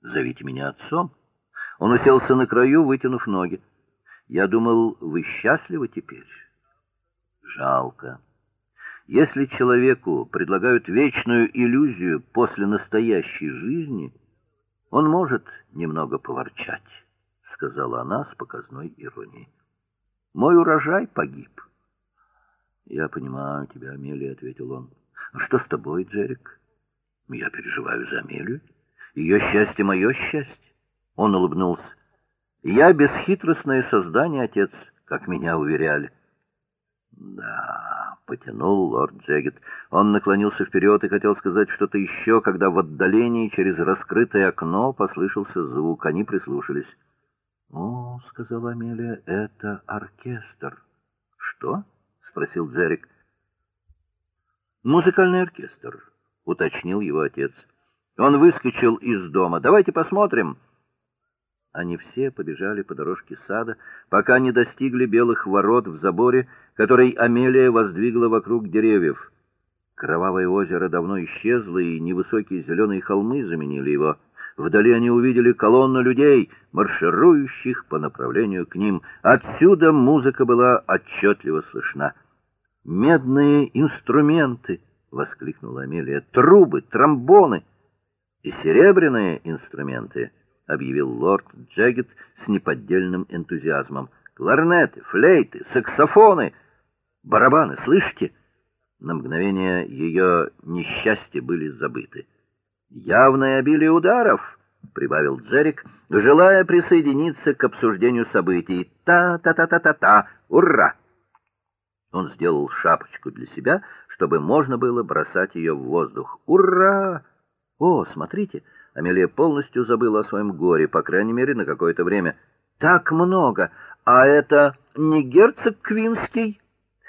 Зовите меня отцом. Он уселся на краю, вытянув ноги. Я думал, вы счастливы теперь. Жалко. Если человеку предлагают вечную иллюзию после настоящей жизни, он может немного поворчать, сказала она с показной иронией. Мой урожай погиб. Я понимаю тебя, Амелия, ответил он. А что с тобой, Джерик? Я переживаю за Амелию. Ее счастье мое счастье. Он улыбнулся. Я бесхитростное создание, отец, как меня уверяли. Да, потянул лорд Джегет. Он наклонился вперед и хотел сказать что-то еще, когда в отдалении через раскрытое окно послышался звук. Они прислушались. "О", сказала Амелия, "это оркестр". "Что?" спросил Джерик. "Музыкальный оркестр", уточнил его отец. Он выскочил из дома. "Давайте посмотрим". Они все побежали по дорожке сада, пока не достигли белых ворот в заборе, который Амелия воздвигла вокруг деревьев. Кровавое озеро давно исчезло, и невысокие зеленые холмы заменили его. Вдали они увидели колонну людей, марширующих по направлению к ним. Отсюда музыка была отчетливо слышна. "Медные инструменты!" воскликнула Амелия. "Трубы, тромбоны и серебряные инструменты!" объявил лорд Джегет с неподдельным энтузиазмом. Кларнеты, флейты, саксофоны, барабаны, слышите? На мгновение ее несчастья были забыты. Явное обилие ударов, прибавил Джерик, желая присоединиться к обсуждению событий. Та-та-та-та-та-та. Ура! Он сделал шапочку для себя, чтобы можно было бросать ее в воздух. Ура! О, смотрите, Амелия полностью забыла о своем горе, по крайней мере, на какое-то время. Так много. А это не герцог Квинский?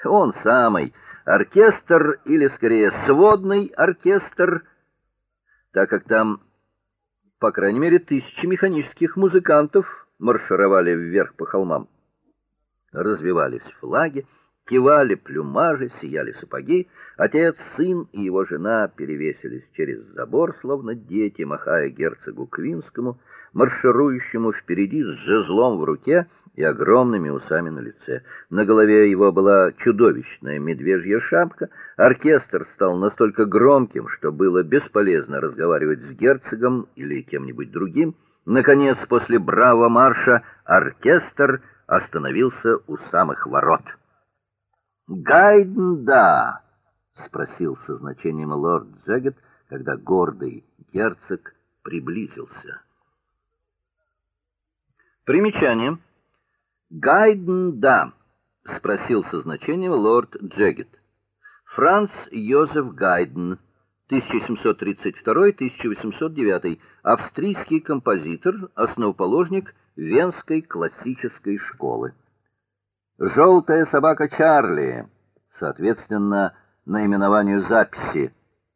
Он самый. Оркестр или скорее сводный оркестр, так как там по крайней мере тысячи механических музыкантов маршировали вверх по холмам. Развивались флаги, кивали плюмажи, сияли сапоги. Отец, сын и его жена перевесились через забор, словно дети, махая герцогу Квинскому, марширующему впереди с жезлом в руке и огромными усами на лице. На голове его была чудовищная медвежья шапка. Оркестр стал настолько громким, что было бесполезно разговаривать с герцогом или кем-нибудь другим. Наконец, после браво марша оркестр остановился у самых ворот. Гайден, да, спросил со значением лорд Джегет, когда гордый герцог приблизился. Примечание. Гайден, да, спросил со значением лорд Джегет. Франц Йозеф Гайден 1732-1809, австрийский композитор, основоположник Венской классической школы. Желтая собака Чарли, соответственно, наименованию записи.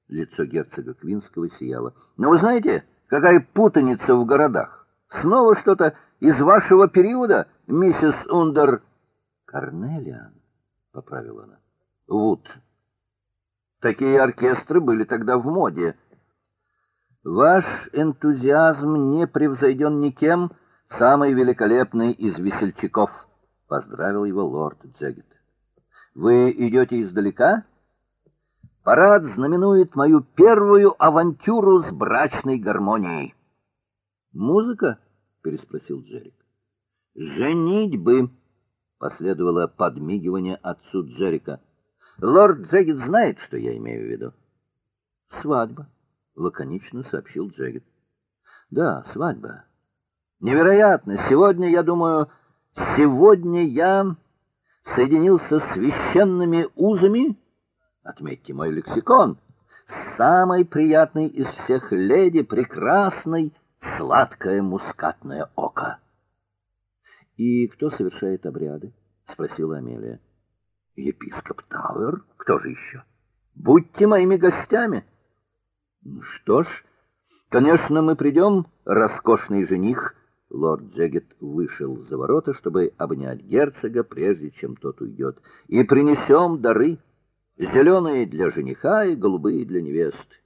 Лицо герцога Квинского сияло. Но вы знаете, какая путаница в городах? Снова что-то из вашего периода, миссис Ундер Карнелиан, поправила она. Вот. Такие оркестры были тогда в моде. Ваш энтузиазм не превзойден никем, самый великолепный из весельчаков поздравил его лорд Джегет. Вы идете издалека? Парад знаменует мою первую авантюру с брачной гармонией. Музыка? переспросил Джерик. Женитьбы, последовало подмигивание отцу Джерика. Лорд Джегет знает, что я имею в виду. Свадьба, лаконично сообщил Джегет. Да, свадьба. Невероятно. Сегодня, я думаю, Сегодня я соединился с священными узами, отметьте мой лексикон, с самой приятной из всех леди, прекрасной, сладкое мускатное око. И кто совершает обряды? спросила Амелия. Епископ Тауэр, кто же еще? Будьте моими гостями. Ну что ж, конечно, мы придем, роскошный жених Лорд Джегет вышел за ворота, чтобы обнять герцога, прежде чем тот уйдет. И принесем дары: зеленые для жениха и голубые для невесты.